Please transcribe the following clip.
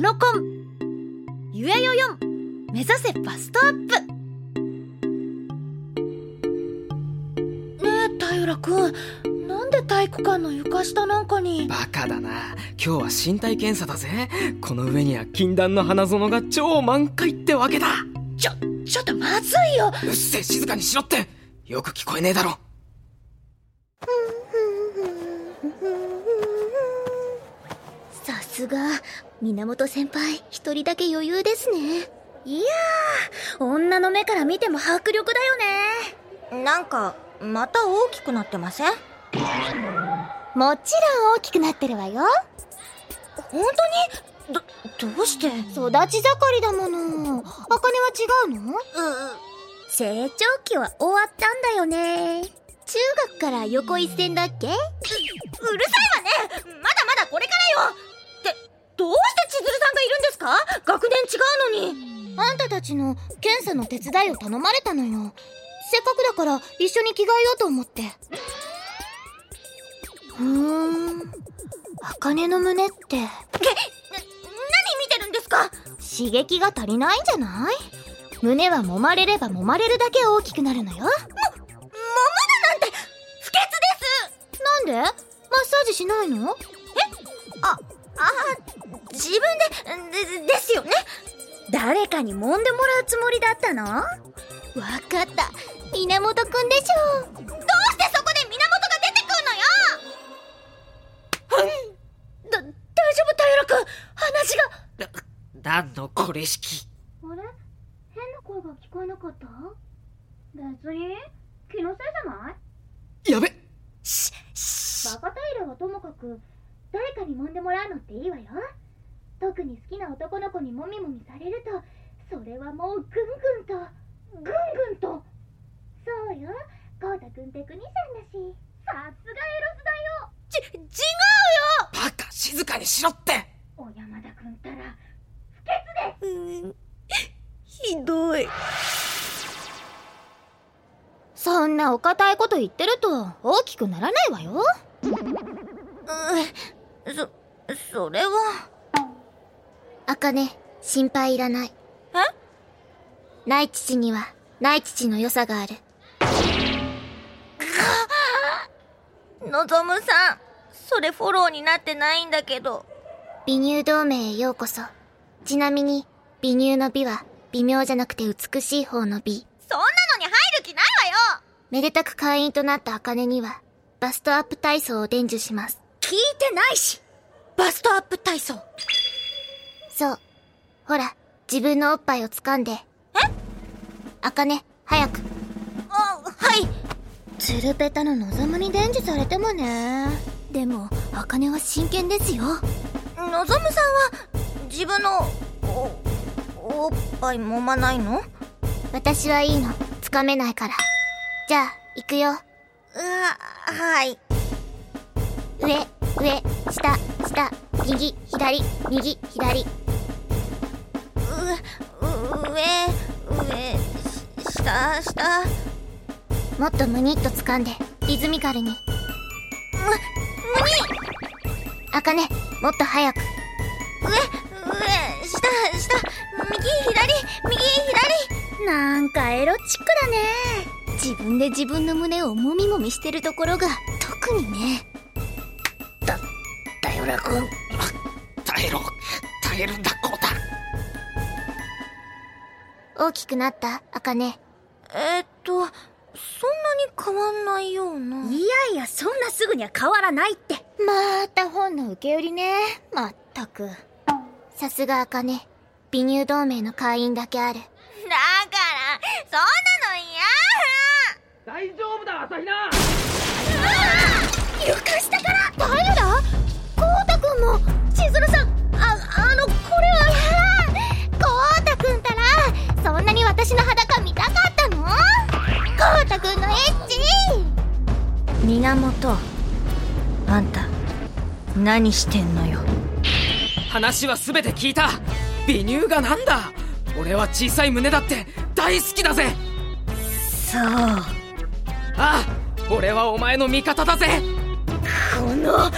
カノコンゆえよ4目指せバストアップ。ねえ平くんなんで体育館の床下なんかに。バカだな。今日は身体検査だぜ。この上には禁断の花園が超満開ってわけだ。ちょちょっとまずいよ。うっせえ静かにしろって。よく聞こえねえだろすが源先輩一人だけ余裕ですね。いやー女の目から見ても迫力だよね。なんかまた大きくなってません？もちろん大きくなってるわよ。本当に？どどうして？育ち盛りだもの。茜は違うの？成長期は終わったんだよね。中学から横一線だっけ？うるさいどうして千鶴さんがいるんですか？学年違うのに。あんたたちの検査の手伝いを頼まれたのよ。せっかくだから一緒に着替えようと思って。ふーん。茜の胸って。けな何見てるんですか？刺激が足りないんじゃない？胸は揉まれれば揉まれるだけ大きくなるのよ。も、ももだなんて不潔です。なんで？マッサージしないの？あ、あ、自分で、で、ですよね？誰かに揉んでもらうつもりだったの？わかった。源くんでしょどうしてそこで源が出てくんのよ？だ大丈夫平くん。話が。何のこれ式あれ？変な声が聞こえなかった？別に？気のせいじゃない？やべ。し、し、バカ平はともかく誰かに揉んでもらうのっていいわよ特に好きな男の子にもみもみされるとそれはもうぐんぐんとぐんぐんと。そうよ。こうたくんって国さんだし。さすがエロスだよ。ち、違うよ！バカ静かにしろって！小山田くんったら不潔です。ひどい。そんなお堅いこと言ってると大きくならないわよ。うん、そ、それは。茜心配いらない。え？ない父にはない父の良さがある。のぞむさん、それフォローになってないんだけど。美乳同盟へようこそ。ちなみに美乳の美は微妙じゃなくて美しい方の美。そんなのに入る気ないわよ！めでたく会員となった茜にはバストアップ体操を伝授します。聞いてないし！バストアップ体操。そう。ほら自分のおっぱいを掴んで。え？茜早く。あ、はい。つるぺたの望むに伝授されてもね。でも茜は真剣ですよ。のぞむさんは、自分の、お、おっぱい揉まないの？私はいいの。掴めないから。じゃあ行くよ。うわ、はい。上上下下右左右左上、上、し下、下。もっとムニッと掴んでリズミカルにむ、茜もっと早く上、上、下、下、右、左、右、左。なんかエロチックだね自分で自分の胸をもみもみしてるところが特にねだだよらくん耐えろ耐えるんだこ大きくなった？茜。えーっと、そんなに変わんないような。いやいやそんなすぐには変わらないって。また本の受け売りね。まったく。さすが茜。美乳同盟の会員だけある。だから、そんなの嫌。大丈夫だ朝比奈。床下から。誰だ？源、あんた、何してんのよ？話は全て聞いた。美乳がなんだ？俺は小さい胸だって大好きだぜ。そう。ああ俺はお前の味方だぜ。この女